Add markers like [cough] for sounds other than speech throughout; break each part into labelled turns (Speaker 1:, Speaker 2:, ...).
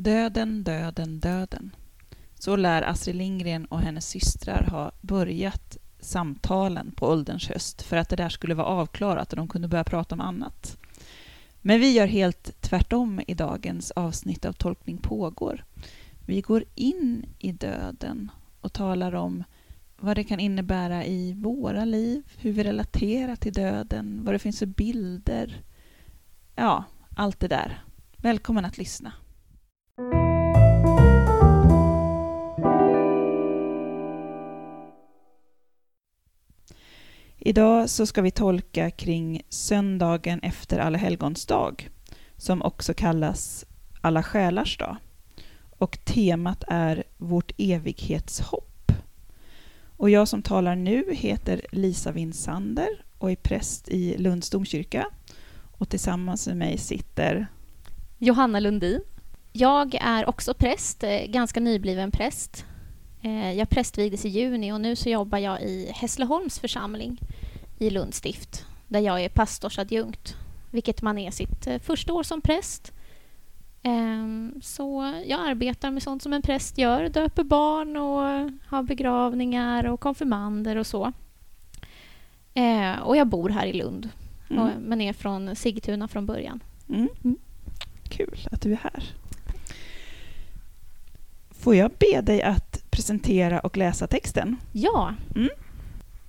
Speaker 1: Döden, döden, döden. Så lär Astrid Lindgren och hennes systrar ha börjat samtalen på ålderns höst för att det där skulle vara avklarat och de kunde börja prata om annat. Men vi gör helt tvärtom i dagens avsnitt av Tolkning pågår. Vi går in i döden och talar om vad det kan innebära i våra liv, hur vi relaterar till döden, vad det finns för bilder. Ja, allt det där. Välkommen att lyssna. Idag så ska vi tolka kring söndagen efter Alla helgons dag, som också kallas Alla själars dag. Och temat är Vårt evighetshopp. Och jag som talar nu heter Lisa Winsander och är präst i Lunds domkyrka. Och tillsammans med mig sitter
Speaker 2: Johanna Lundin. Jag är också präst, eh, ganska nybliven präst. Eh, jag prästvigdes i juni och nu så jobbar jag i Hässleholms församling i Lunds stift där jag är pastorsadjunkt, vilket man är sitt eh, första år som präst. Ehm, så jag arbetar med sånt som en präst gör, döper barn och har begravningar och konfirmander och så. Och jag bor här i Lund, mm. men är från Sigtuna från början.
Speaker 1: Mm. Mm. Kul att du är här. Får jag be dig att presentera och läsa texten?
Speaker 2: Ja. Mm.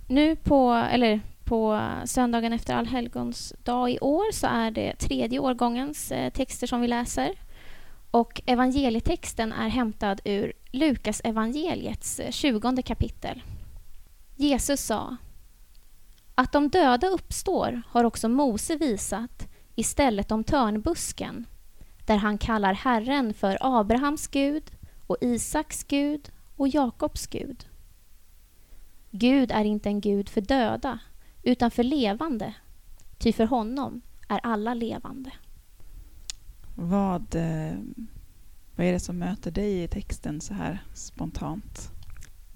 Speaker 2: Nu på, eller på söndagen efter Allhelgons dag i år så är det tredje årgångens eh, texter som vi läser. Och evangelietexten är hämtad ur Lukas evangeliets eh, tjugonde kapitel. Jesus sa att de döda uppstår har också Mose visat istället om törnbusken där han kallar Herren för Abrahams Gud och Isaks Gud och Jakobs Gud. Gud är inte en Gud för döda, utan för levande, ty för honom är alla levande.
Speaker 1: Vad, eh, vad är det som möter dig i texten så här spontant?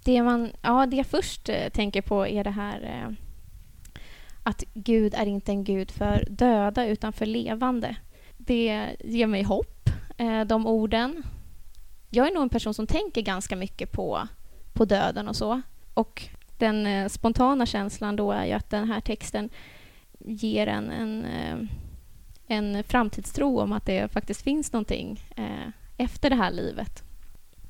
Speaker 2: Det, man, ja, det jag först eh, tänker på är det här eh, att Gud är inte en Gud för döda, utan för levande. Det ger mig hopp, de orden jag är nog en person som tänker ganska mycket på, på döden och så. Och den eh, spontana känslan då är ju att den här texten ger en, en, eh, en framtidstro om att det faktiskt finns någonting eh, efter det här livet.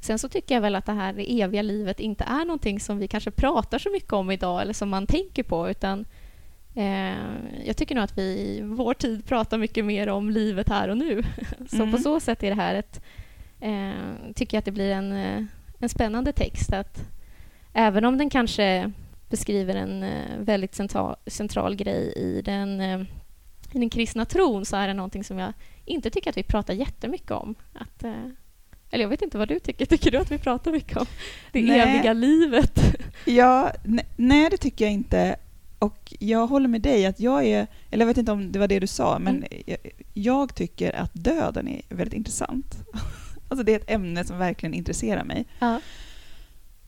Speaker 2: Sen så tycker jag väl att det här eviga livet inte är någonting som vi kanske pratar så mycket om idag eller som man tänker på utan eh, jag tycker nog att vi i vår tid pratar mycket mer om livet här och nu. [laughs] så mm. på så sätt är det här ett eh, tycker jag att det blir en, en spännande text. Att även om den kanske beskriver en eh, väldigt central, central grej i den, eh, i den kristna tron så är det någonting som jag inte tycker att vi pratar jättemycket om. Att, eller jag vet inte vad du tycker. Tycker du att vi pratar mycket om det nej. eviga livet? [laughs]
Speaker 1: Ja, nej, det tycker jag inte. Och jag håller med dig att jag är, eller jag vet inte om det var det du sa, men mm. jag, jag, tycker att döden är väldigt intressant. [laughs] Alltså det är ett ämne som verkligen intresserar mig. Ja.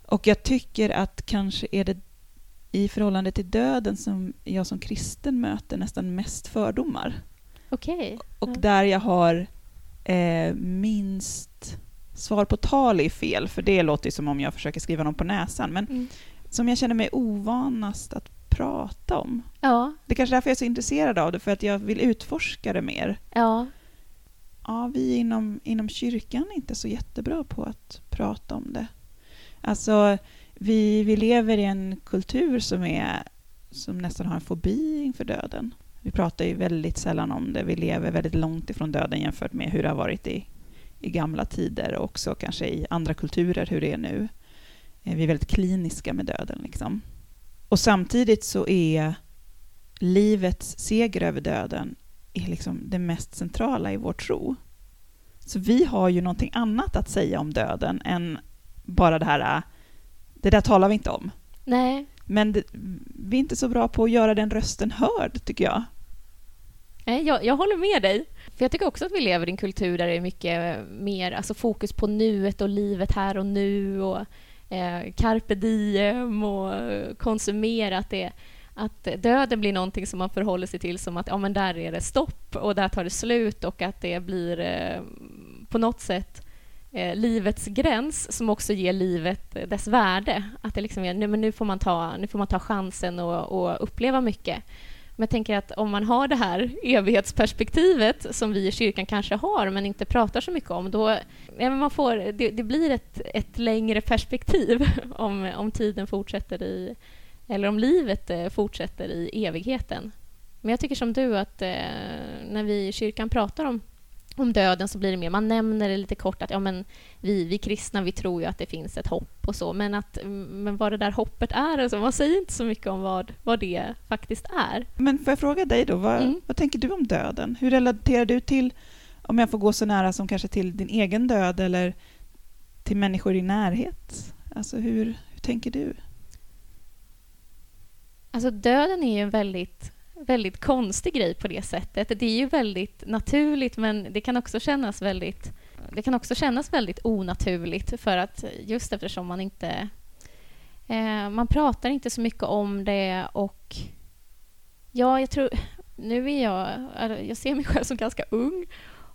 Speaker 1: Och jag tycker att kanske är det i förhållande till döden som jag som kristen möter nästan mest fördomar.
Speaker 2: Okay.
Speaker 1: Och ja. där jag har eh, minst svar på tal är fel, för det låter som om jag försöker skriva någon på näsan, men mm. som jag känner mig ovanast att prata om. Ja. Det är kanske är därför jag är så intresserad av det, för att jag vill utforska det mer.
Speaker 2: Ja
Speaker 1: ja, vi inom, inom kyrkan är inte så jättebra på att prata om det. Alltså, vi, vi lever i en kultur som, är, som nästan har en fobi inför döden. Vi pratar ju väldigt sällan om det. Vi lever väldigt långt ifrån döden jämfört med hur det har varit i, i gamla tider och också kanske i andra kulturer, hur det är nu. Eh, vi är väldigt kliniska med döden. Liksom. Och samtidigt så är livets seger över döden är liksom det mest centrala i vår tro. Så vi har ju någonting annat att säga om döden än bara det här, det där talar vi inte om.
Speaker 2: Nej.
Speaker 1: Men det, vi är inte så bra på att göra den rösten hörd, tycker jag.
Speaker 2: Nej, jag, jag håller med dig. För Jag tycker också att vi lever i en kultur där det är mycket mer alltså fokus på nuet och livet här och nu och eh, carpe diem och konsumera. Att det, att döden blir någonting som man förhåller sig till som att ja, men där är det stopp och där tar det slut och att det blir eh, på något sätt eh, livets gräns som också ger livet eh, dess värde. Att det liksom är, nu, men nu, får man ta, nu får man ta chansen och, och uppleva mycket. Men jag tänker att om man har det här evighetsperspektivet som vi i kyrkan kanske har men inte pratar så mycket om, då ja, man får, det, det, blir ett, ett längre perspektiv [laughs] om, om tiden fortsätter i, eller om livet eh, fortsätter i evigheten. Men jag tycker som du att eh, när vi i kyrkan pratar om om döden så blir det mer, man nämner det lite kort att ja, men vi, vi kristna vi tror ju att det finns ett hopp och så, men, att, men vad det där hoppet är, alltså, man säger inte så mycket om vad, vad det faktiskt är.
Speaker 1: Men får jag fråga dig då, vad, mm. vad tänker du om döden? Hur relaterar du till, om jag får gå så nära som kanske till din egen död eller till människor i närhet? Alltså hur, hur tänker du?
Speaker 2: Alltså döden är ju en väldigt väldigt konstig grej på det sättet. Det är ju väldigt naturligt men det kan också kännas väldigt det kan också kännas väldigt onaturligt för att just eftersom man inte eh, man pratar inte så mycket om det och ja, jag tror nu är jag jag ser mig [laughs] själv som ganska ung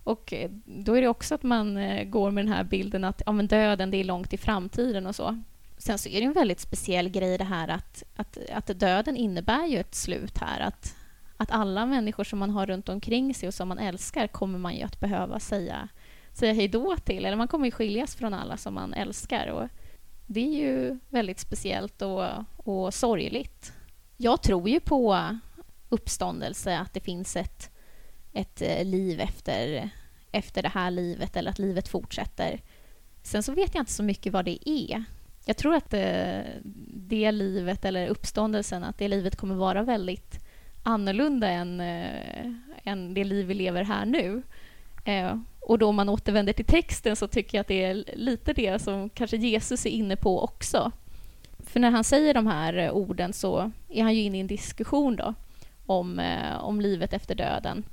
Speaker 2: och eh, då är det också att man eh, går med den här bilden att ja, men döden det är långt i framtiden och så. Sen så är det en väldigt speciell grej det här att, att, att döden innebär ju ett slut här. Att, att alla människor som man har runt omkring sig och som man älskar kommer man ju att behöva säga, säga hej då till. Eller man kommer ju skiljas från alla som man älskar. Och det är ju väldigt speciellt och, och sorgligt. Jag tror ju på uppståndelse, att det finns ett, ett eh, liv efter, efter det här livet eller att livet fortsätter. Sen så vet jag inte så mycket vad det är. Jag tror att det, det livet, eller uppståndelsen, att det livet kommer vara väldigt annorlunda än, äh, än det liv vi lever här nu. Äh, och då om man återvänder till texten så tycker jag att det är lite det som kanske Jesus är inne på också. För när han säger de här orden så är han ju inne i en diskussion då om, om livet efter döden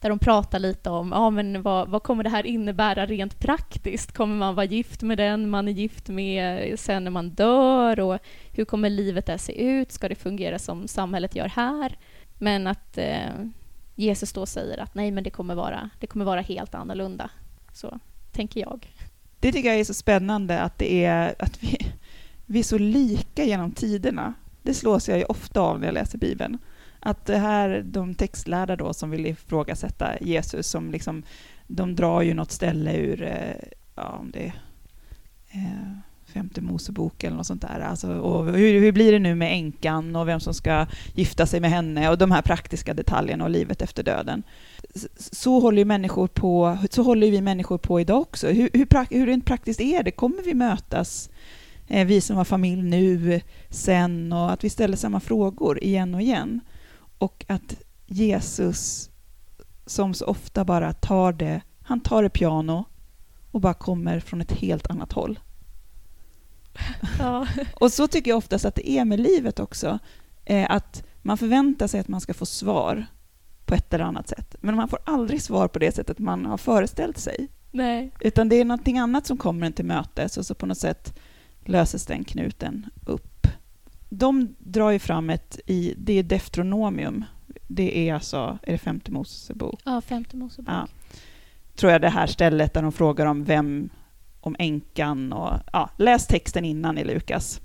Speaker 2: där de pratar lite om ja, men vad, vad kommer det här innebära rent praktiskt? Kommer man vara gift med den man är gift med sen när man dör? Och hur kommer livet där se ut? Ska det fungera som samhället gör här? Men att eh, Jesus då säger att nej, men det kommer vara, det kommer vara helt annorlunda. Så tänker jag.
Speaker 1: Det tycker jag är så spännande att det är att vi, vi är så lika genom tiderna. Det slås jag ju ofta av när jag läser Bibeln. Att det här, de textlärda då som vill ifrågasätta Jesus, som liksom, de drar ju något ställe ur, eh, ja, om det är eh, femte Mosebok eller något sånt där. Alltså, och hur, hur blir det nu med änkan och vem som ska gifta sig med henne och de här praktiska detaljerna och livet efter döden. Så håller, ju människor på, så håller vi människor på idag också. Hur, hur, hur rent praktiskt är det? Kommer vi mötas, eh, vi som har familj nu, sen och att vi ställer samma frågor igen och igen? Och att Jesus, som så ofta bara tar det, han tar det piano och bara kommer från ett helt annat håll. Ja. [laughs] och så tycker jag oftast att det är med livet också. Eh, att man förväntar sig att man ska få svar på ett eller annat sätt. Men man får aldrig svar på det sättet man har föreställt sig.
Speaker 2: Nej.
Speaker 1: Utan det är någonting annat som kommer en till mötes och så på något sätt löses den knuten upp de drar ju fram ett, i, det är Deftronomium. Det är alltså, är det femte Mosebok?
Speaker 2: Ja, femte Mosebok. Ja.
Speaker 1: Tror jag det här stället där de frågar om vem, om änkan och, ja, läs texten innan i Lukas.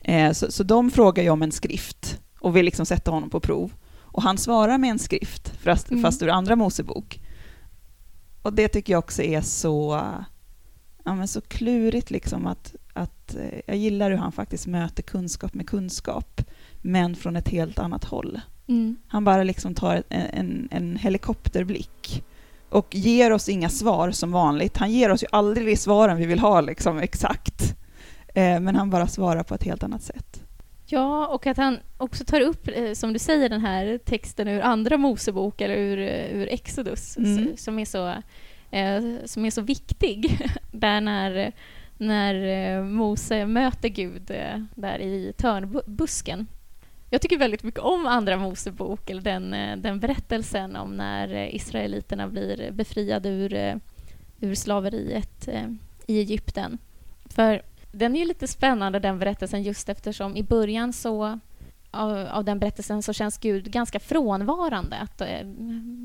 Speaker 1: Eh, så, så de frågar ju om en skrift och vill liksom sätta honom på prov. Och han svarar med en skrift, fast, mm. fast ur andra Mosebok. Och det tycker jag också är så, ja, men så klurigt liksom att att eh, jag gillar hur han faktiskt möter kunskap med kunskap, men från ett helt annat håll. Mm. Han bara liksom tar en, en, en, helikopterblick och ger oss inga svar som vanligt. Han ger oss ju aldrig svaren vi vill ha liksom exakt, eh, men han bara svarar på ett helt annat sätt.
Speaker 2: Ja, och att han också tar upp, eh, som du säger, den här texten ur Andra Mosebok eller ur, ur Exodus, mm. som, är så, som är så viktig. [laughs] Där när när eh, Mose möter Gud eh, där i törnbusken. Jag tycker väldigt mycket om Andra Mosebok, eller den, eh, den berättelsen om när israeliterna blir befriade ur, ur slaveriet i Egypten. För den är ju lite spännande, den berättelsen, just eftersom i början så av, av den berättelsen så känns Gud ganska frånvarande. Att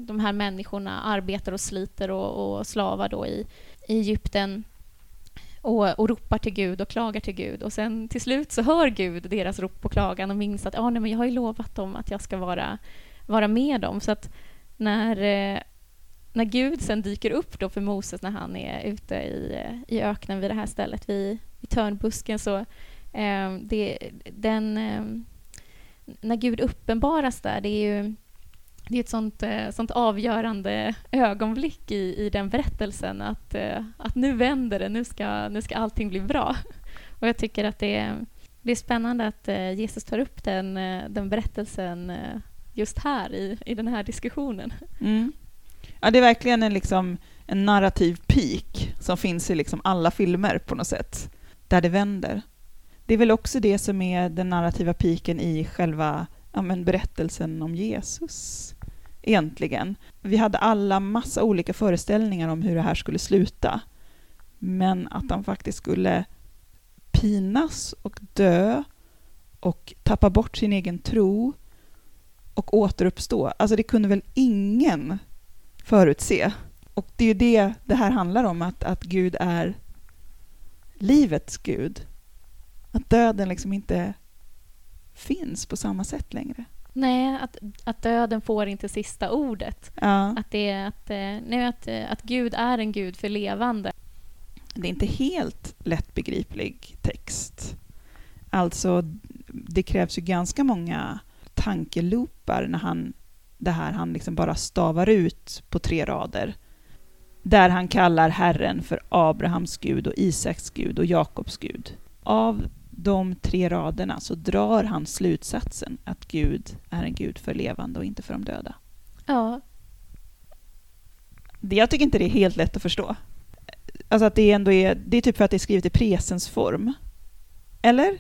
Speaker 2: de här människorna arbetar och sliter och, och slavar då i, i Egypten och, och ropar till Gud och klagar till Gud. Och sen till slut så hör Gud deras rop och klagan och minns att ah, nej, men jag har ju lovat dem att jag ska vara, vara med dem. Så att när, eh, när Gud sen dyker upp då för Moses när han är ute i, eh, i öknen vid det här stället, vid, vid törnbusken, så eh, det, den, eh, när Gud uppenbaras där, det är ju det är ett sånt, eh, sånt avgörande ögonblick i, i den berättelsen att, eh, att nu vänder det, nu ska, nu ska allting bli bra. [laughs] Och jag tycker att det är, det är spännande att eh, Jesus tar upp den, den berättelsen just här i, i den här diskussionen.
Speaker 1: Mm. Ja, det är verkligen en, liksom, en narrativ peak som finns i liksom alla filmer på något sätt, där det vänder. Det är väl också det som är den narrativa piken i själva ja, men berättelsen om Jesus egentligen. Vi hade alla massa olika föreställningar om hur det här skulle sluta. Men att han faktiskt skulle pinas och dö och tappa bort sin egen tro och återuppstå. Alltså det kunde väl ingen förutse. Och det är ju det det här handlar om, att, att Gud är livets Gud. Att döden liksom inte finns på samma sätt längre.
Speaker 2: Nej, att, att döden får inte sista ordet. Ja. Att, det, att, eh, nej, att, eh, att Gud är en Gud för levande.
Speaker 1: Det är inte helt lättbegriplig text. Alltså, det krävs ju ganska många tankeloopar när han, det här han liksom bara stavar ut på tre rader. Där han kallar Herren för Abrahams Gud och Isaks Gud och Jakobs Gud. Av de tre raderna så drar han slutsatsen att Gud är en Gud för levande och inte för de döda.
Speaker 2: Ja.
Speaker 1: Jag tycker inte det är helt lätt att förstå. Alltså att det ändå är, det är typ för att det är skrivet i presensform. Eller?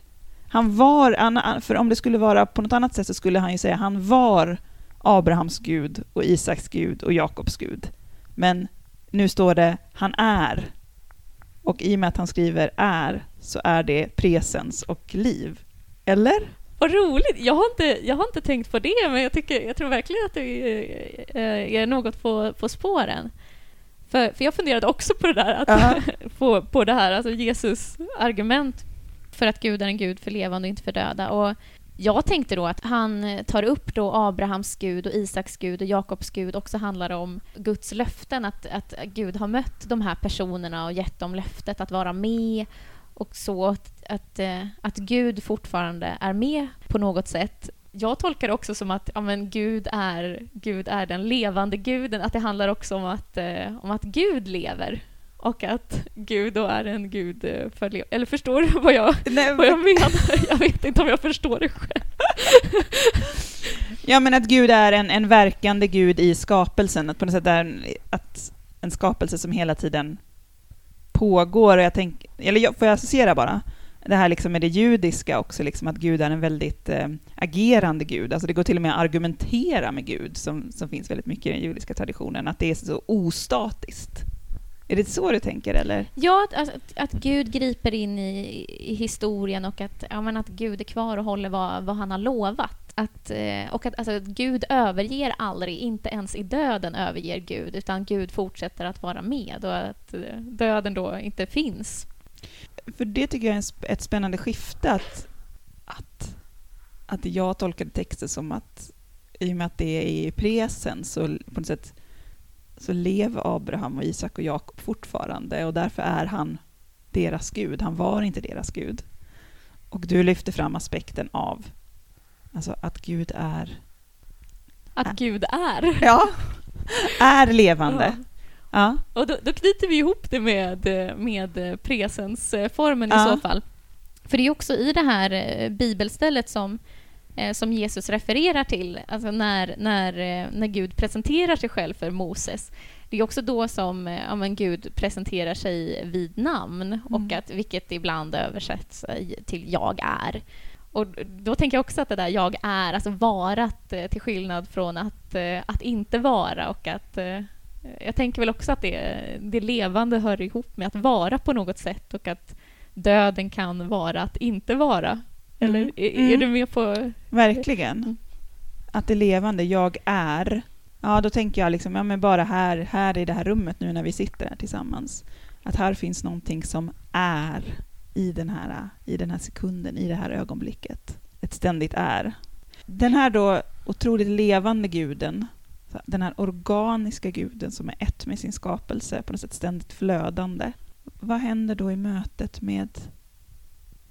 Speaker 1: Han var, för om det skulle vara på något annat sätt så skulle han ju säga han var Abrahams Gud och Isaks Gud och Jakobs Gud. Men nu står det han är. Och i och med att han skriver är så är det presens och liv. Eller?
Speaker 2: Vad roligt! Jag har inte, jag har inte tänkt på det, men jag, tycker, jag tror verkligen att det är, är något på, på spåren. För, för jag funderade också på det där, att, uh -huh. på, på det här, alltså Jesus argument för att Gud är en Gud för levande och inte för döda. Och jag tänkte då att han eh, tar upp då Abrahams Gud och Isaks Gud och Jakobs Gud också handlar om Guds löften, att, att Gud har mött de här personerna och gett dem löftet att vara med. Och så att, att, eh, att Gud fortfarande är med på något sätt. Jag tolkar det också som att ja, men Gud, är, Gud är den levande guden, att det handlar också om att, eh, om att Gud lever och att Gud då är en gud eh, för Eller förstår du [laughs] vad jag, Nej, vad jag menar? [laughs] Jag vet inte om jag förstår det själv.
Speaker 1: ja, men att Gud är en, en verkande gud i skapelsen, att på något sätt är en, att en skapelse som hela tiden pågår. Och jag tänk, eller får jag associera bara? Det här liksom med det judiska också, liksom att Gud är en väldigt äh, agerande Gud. Alltså det går till och med att argumentera med Gud, som, som finns väldigt mycket i den judiska traditionen, att det är så ostatiskt. Är det så du tänker, eller?
Speaker 2: Ja, att, att, att Gud griper in i, i, historien och att, ja, men att Gud är kvar och håller vad, vad han har lovat. Att, eh, och att, alltså, att Gud överger aldrig, inte ens i döden överger Gud, utan Gud fortsätter att vara med och att eh, döden då inte finns.
Speaker 1: För det tycker jag är ett spännande skifte, att, att, att jag tolkade texten som att i och med att det är i presen så på något sätt så lever Abraham och Isak och Jakob fortfarande och därför är han deras Gud. Han var inte deras Gud. Och du lyfter fram aspekten av alltså att Gud är...
Speaker 2: Att är, Gud är?
Speaker 1: Ja, är levande. Ja.
Speaker 2: ja. Och då, då, knyter vi ihop det med, med presensformen ja. i så fall. För det är också i det här eh, bibelstället som eh, som Jesus refererar till, alltså när, när, eh, när Gud presenterar sig själv för Moses. Det är också då som eh, ja, men Gud presenterar sig vid namn, mm. och att, vilket ibland översätts till jag är. Och då tänker jag också att det där jag är, alltså varat till skillnad från att, att inte vara och att jag tänker väl också att det, det levande hör ihop med att vara på något sätt och att döden kan vara att inte vara Eller
Speaker 1: Mm.
Speaker 2: är,
Speaker 1: Mm.
Speaker 2: är du med på...
Speaker 1: Verkligen.
Speaker 2: Mm.
Speaker 1: Att det levande, jag är. Ja, då tänker jag liksom, ja men bara här, här i det här rummet nu när vi sitter här tillsammans. Att här finns någonting som är i den här, i den här sekunden, i det här ögonblicket. Ett ständigt är. Den här då otroligt levande guden, den här organiska guden som är ett med sin skapelse, på något sätt ständigt flödande. Vad händer då i mötet med,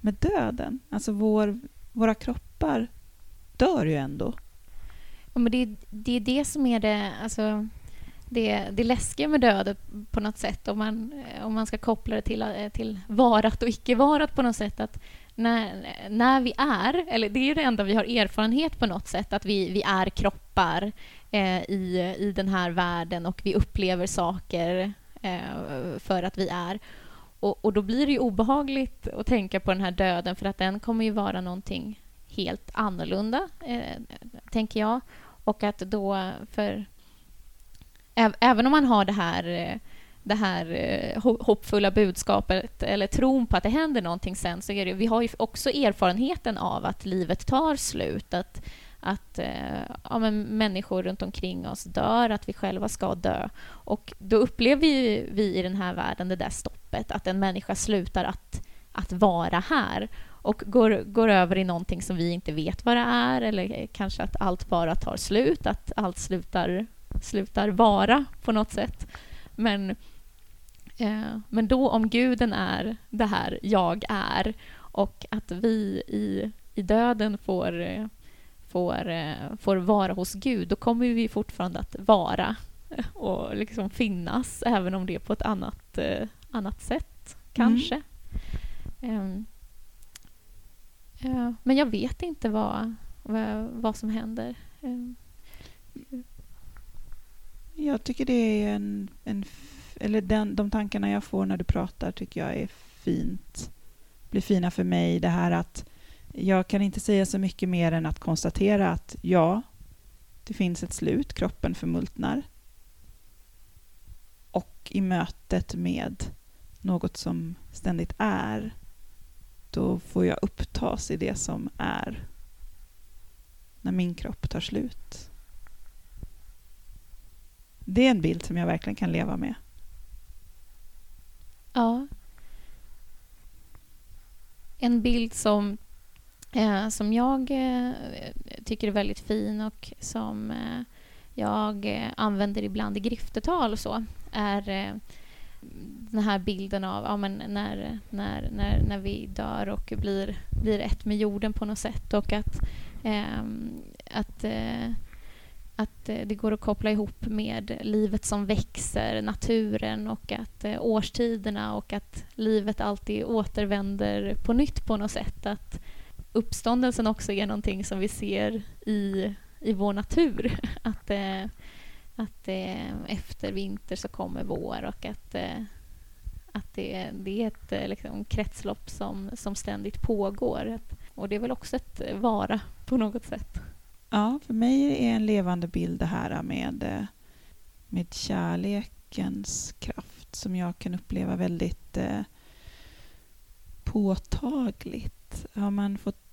Speaker 1: med döden? Alltså vår, våra kroppar dör ju ändå.
Speaker 2: Ja, men det, är- det är det som är det, alltså, det, det läskiga med döden på något sätt om man, om man ska koppla det till, till varat och icke-varat på något sätt. Att när, när vi är, eller det är ju det enda vi har erfarenhet på något sätt, att vi, vi är kroppar eh, i, i den här världen och vi upplever saker eh, för att vi är. Och, och då blir det ju obehagligt att tänka på den här döden för att den kommer ju vara någonting helt annorlunda, eh, tänker jag. Och att då för... Även om man har det här, eh, det här eh, hoppfulla budskapet eller tron på att det händer någonting sen så är det, vi har ju också erfarenheten av att livet tar slut. Att, att eh, ja, men människor runt omkring oss dör, att vi själva ska dö. Och då upplever ju vi i den här världen det där stoppet, att en människa slutar att, att vara här och går, går över i någonting som vi inte vet vad det är eller kanske att allt bara tar slut, att allt slutar, slutar vara på något sätt. Men, eh, men då om guden är det här jag är och att vi i, i döden får, eh, får, eh, får vara hos Gud, då kommer vi fortfarande att vara och liksom finnas, även om det är på ett annat, eh, annat sätt, kanske. Ehm, ja, men jag vet inte vad, vad, vad som händer. Ehm,
Speaker 1: Jag tycker det är en... en eller den, de tankarna jag får när du pratar tycker jag är fint. blir fina för mig. Det här att jag kan inte säga så mycket mer än att konstatera att ja, det finns ett slut, kroppen förmultnar. Och i mötet med något som ständigt är, då får jag upptas i det som är när min kropp tar slut. Det är en bild som jag verkligen kan leva med.
Speaker 2: Ja. En bild som, eh, som jag eh, tycker är väldigt fin och som eh, jag eh, använder ibland i griftetal och så är eh, den här bilden av ja, men när, när, när, när vi dör och blir, blir ett med jorden på något sätt och att, ehm, att eh, att eh, det går att koppla ihop med livet som växer, naturen och att eh, årstiderna och att livet alltid återvänder på nytt på något sätt. Att uppståndelsen också är någonting som vi ser i, i vår natur. [laughs] Att, eh, att eh, efter vinter så kommer vår och att, eh, att det, det är ett eh, liksom, kretslopp som, som ständigt pågår. Och det är väl också ett vara på något sätt.
Speaker 1: Ja, för mig är en levande bild det här med, eh, med kärlekens kraft som jag kan uppleva väldigt eh, påtagligt. Har man fått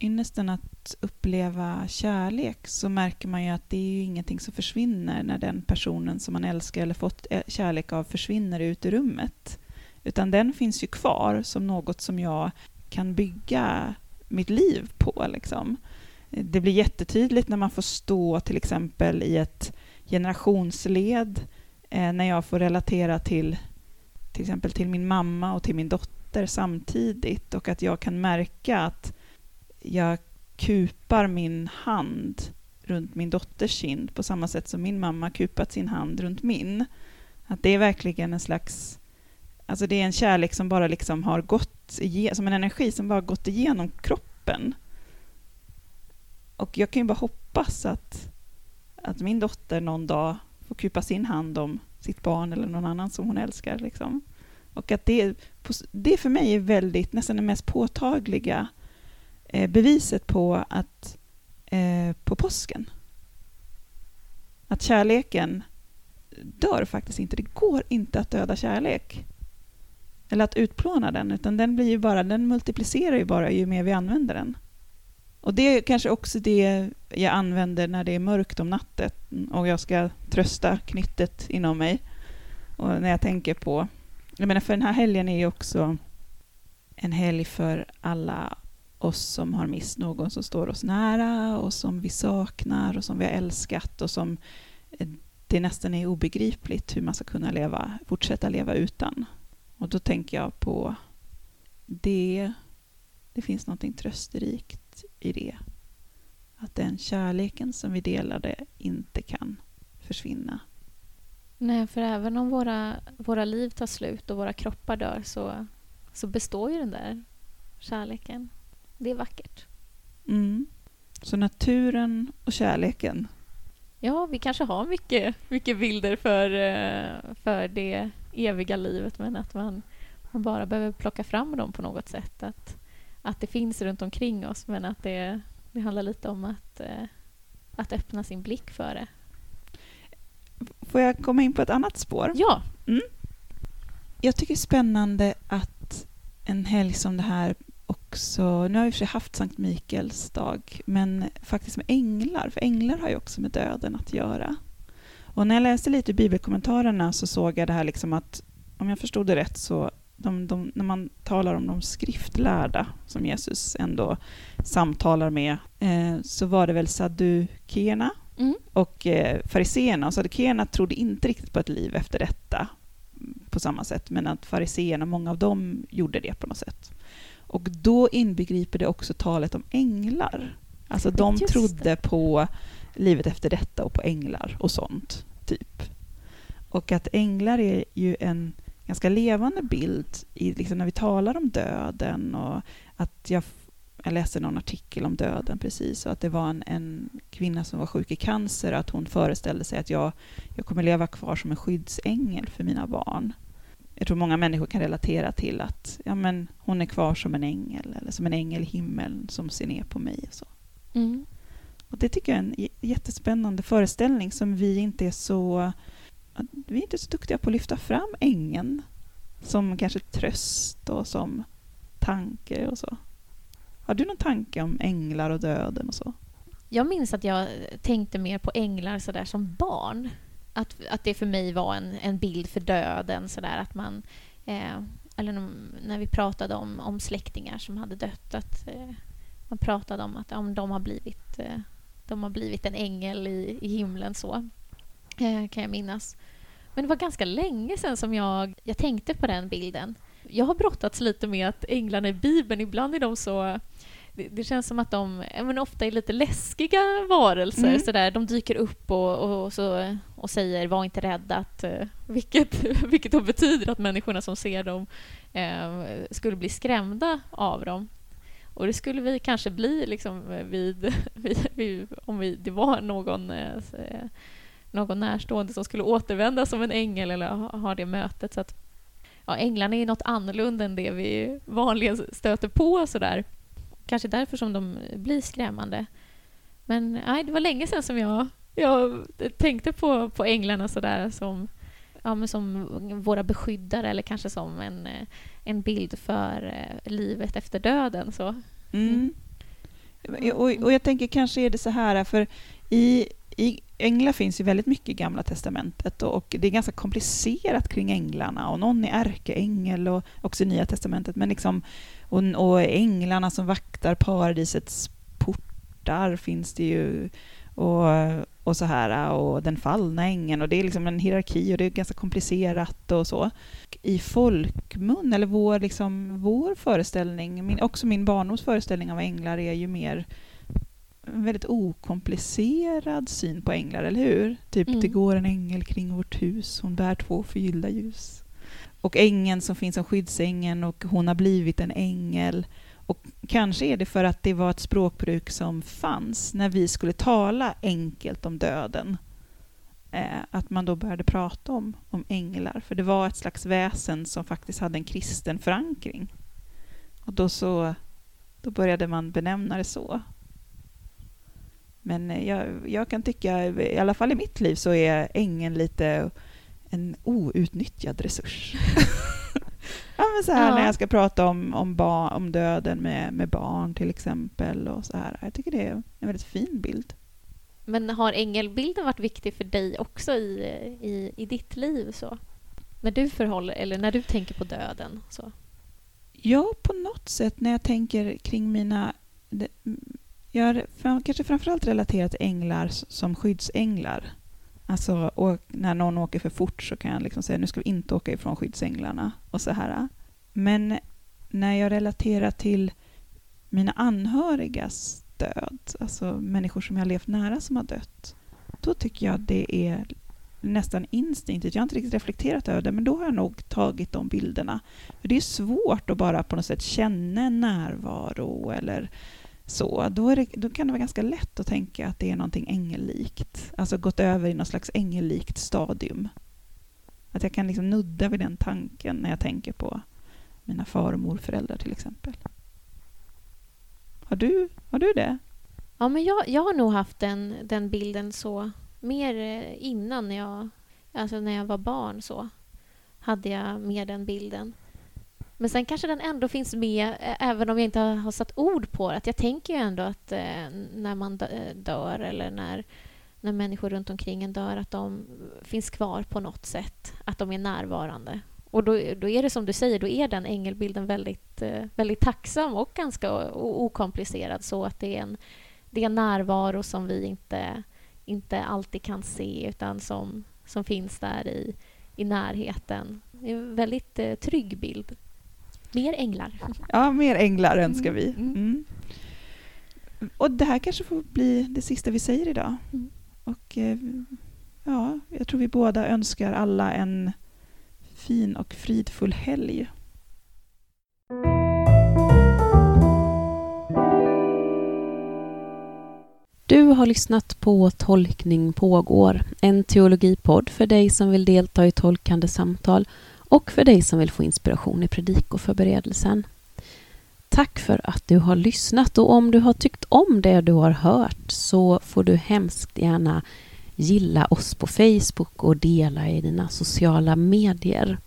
Speaker 1: ynnesten att uppleva kärlek så märker man ju att det är ju ingenting som försvinner när den personen som man älskar eller fått eh, kärlek av försvinner ut ur rummet. Utan den finns ju kvar som något som jag kan bygga mitt liv på. Liksom. Det blir jättetydligt när man får stå till exempel i ett generationsled eh, när jag får relatera till till exempel till min mamma och till min dotter samtidigt och att jag kan märka att jag kupar min hand runt min dotters kind på samma sätt som min mamma kupat sin hand runt min. Att det är verkligen en slags Alltså det är en kärlek som bara liksom har gått som en energi som bara gått igenom kroppen. Och jag kan ju bara hoppas att, att min dotter någon dag får kupa sin hand om sitt barn eller någon annan som hon älskar. Liksom. Och att det, det för mig är väldigt, nästan det mest påtagliga Eh, beviset på att eh, på påsken. Att kärleken dör faktiskt inte. Det går inte att döda kärlek. eller att utplåna den, utan den blir ju bara, den multiplicerar ju bara ju mer vi använder den. Och det är kanske också det jag använder när det är mörkt om natten och jag ska trösta knyttet inom mig. Och när jag tänker på... Jag menar, för den här helgen är ju också en helg för alla oss som har mist någon som står oss nära och som vi saknar och som vi har älskat och som eh, det nästan är obegripligt hur man ska kunna leva, fortsätta leva utan. Och då tänker jag på det. Det finns något trösterikt i det. Att den kärleken som vi delade inte kan försvinna.
Speaker 2: Nej, för även om våra, våra liv tar slut och våra kroppar dör så, så består ju den där kärleken. Det är vackert.
Speaker 1: Mm. Så naturen och kärleken.
Speaker 2: Ja, vi kanske har mycket, mycket bilder för, eh, för det eviga livet men att man, man bara behöver plocka fram dem på något sätt. Att, att det finns runt omkring oss men att det, det handlar lite om att, eh, att öppna sin blick för det.
Speaker 1: Får jag komma in på ett annat spår?
Speaker 2: Ja.
Speaker 1: Mm. Jag tycker det är spännande att en helg som det här också, nu har vi för sig haft Sankt Mikaels dag, men faktiskt med änglar, för änglar har ju också med döden att göra. Och när jag läste lite i bibelkommentarerna så såg jag det här liksom att, om jag förstod det rätt, så de, de, när man talar om de skriftlärda som Jesus ändå samtalar med, eh, så var det väl saddukeerna mm. och eh, fariseerna. Och saddukeerna trodde inte riktigt på ett liv efter detta på samma sätt, men att fariseerna, många av dem gjorde det på något sätt. Och då inbegriper det också talet om änglar. Alltså de Just trodde det. på livet efter detta och på änglar och sånt, typ. Och att änglar är ju en ganska levande bild i, liksom när vi talar om döden och att jag, jag läste någon artikel om döden precis och att det var en, en kvinna som var sjuk i cancer och att hon föreställde sig att jag, jag kommer leva kvar som en skyddsängel för mina barn jag tror många människor kan relatera till att ja, men hon är kvar som en ängel eller som en ängel i himlen som ser ner på mig. Och så. Mm. Och det tycker jag är en jättespännande föreställning som vi inte är så vi är inte så duktiga på att lyfta fram ängeln som kanske tröst och som tanke och så. Har du någon tanke om änglar och döden och så?
Speaker 2: Jag minns att jag tänkte mer på änglar sådär som barn att, att det för mig var en, en bild för döden. Så där, att man, eh, eller när vi pratade om, om släktingar som hade dött. Att, eh, man pratade om att om de, har blivit, eh, de har blivit en ängel i, i himlen. så eh, kan jag minnas. Men det var ganska länge sedan som jag, jag tänkte på den bilden. Jag har brottats lite med att änglarna i Bibeln, ibland är de så det, det, känns som att de men ofta är lite läskiga varelser. Mm. Så där. De dyker upp och, och, och, så, och säger var inte rädda. Att, eh, vilket, [laughs] vilket då betyder att människorna som ser dem eh, skulle bli skrämda av dem. Och det skulle vi kanske bli liksom eh, vid, [laughs] vid, vid om vi, det var någon, eh, någon närstående som skulle återvända som en ängel eller ha, ha det mötet. Så att, ja, änglarna är något annorlunda än det vi vanligen stöter på. Sådär kanske därför som de blir skrämmande. Men nej, det var länge sedan som jag, jag tänkte på, på änglarna sådär som, ja, men som våra beskyddare eller kanske som en, en bild för eh, livet efter döden. Så.
Speaker 1: Mm. Och, och jag tänker kanske är det så här, för i, i änglar finns ju väldigt mycket i Gamla Testamentet och, och, det är ganska komplicerat kring änglarna och någon är ärkeängel och också i Nya Testamentet, men liksom och, och änglarna som vaktar paradisets portar finns det ju. Och, och så här, och den fallna ängeln. Och det är liksom en hierarki och det är ganska komplicerat och så. I folkmun, eller vår, liksom, vår föreställning, min, också min barndoms föreställning av änglar är ju mer en väldigt okomplicerad syn på änglar, eller hur? Typ, mm. det går en ängel kring vårt hus, hon bär två förgyllda ljus och ängeln som finns som skyddsängeln och hon har blivit en ängel. Och kanske är det för att det var ett språkbruk som fanns när vi skulle tala enkelt om döden. Eh, att man då började prata om, om änglar, för det var ett slags väsen som faktiskt hade en kristen förankring. Och då, så, då började man benämna det så. Men eh, jag, jag kan tycka, i alla fall i mitt liv, så är ängeln lite en outnyttjad resurs. [laughs] Ja, men så här
Speaker 2: Ja.
Speaker 1: när jag ska prata om, om, om döden med, med barn till exempel. Och så här. Jag tycker det är en väldigt fin bild.
Speaker 2: Men har ängelbilden varit viktig för dig också i, i, i ditt liv? så? När du förhåller, eller när du tänker på döden? Så.
Speaker 1: Ja, på något sätt när jag tänker kring mina... det- Jag har kanske framförallt relaterat till änglar som skyddsänglar. Alltså, och när någon åker för fort så kan jag liksom säga nu ska vi inte åka ifrån skyddsänglarna. och så här. Men när jag relaterar till mina anhörigas död, alltså människor som jag har levt nära som har dött, då tycker jag det är nästan instinktivt. Jag har inte riktigt reflekterat över det, men då har jag nog tagit de bilderna. För det är svårt att bara på något sätt känna en närvaro eller så. Då, är det, då kan det vara ganska lätt att tänka att det är någonting ängellikt. Alltså gått över i något slags ängellikt stadium. Att jag kan liksom nudda vid den tanken när jag tänker på mina far och morföräldrar till exempel. Har du, har du det?
Speaker 2: Ja, men jag, jag har nog haft den, den bilden så mer eh, innan när jag, alltså när jag var barn så hade jag mer den bilden. Men sen kanske den ändå finns med även om jag inte har, satt ord på det. Jag tänker ju ändå att eh, när man dör eller när, när människor runt omkring en dör att de finns kvar på något sätt. Att de är närvarande. Och då, då är det som du säger, då är den ängelbilden väldigt, eh, väldigt tacksam och ganska okomplicerad så att det är en det är en närvaro som vi inte, inte alltid kan se utan som, som finns där i, i närheten. Det är en väldigt eh, trygg bild. Mer änglar.
Speaker 1: Ja, mer änglar önskar vi.
Speaker 2: Mm.
Speaker 1: Mm. Och det här kanske får bli det sista vi säger idag.
Speaker 2: Mm.
Speaker 1: Och eh, ja, jag tror vi båda önskar alla en fin och fridfull helg.
Speaker 3: Du har lyssnat på Tolkning pågår, en teologipodd för dig som vill delta i tolkande samtal och för dig som vill få inspiration i predikoförberedelsen. Tack för att du har lyssnat och om du har tyckt om det du har hört så får du hemskt gärna gilla oss på Facebook och dela i dina sociala medier.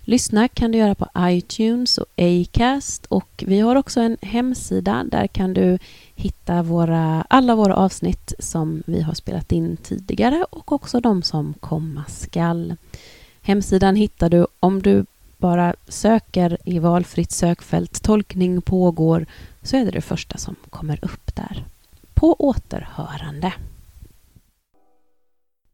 Speaker 3: Lyssna kan du göra på iTunes och Acast och vi har också en hemsida. Där kan du hitta våra, alla våra avsnitt som vi har spelat in tidigare och också de som komma skall. Hemsidan hittar du om du bara söker i valfritt sökfält tolkning pågår så är det det första som kommer upp där. På återhörande.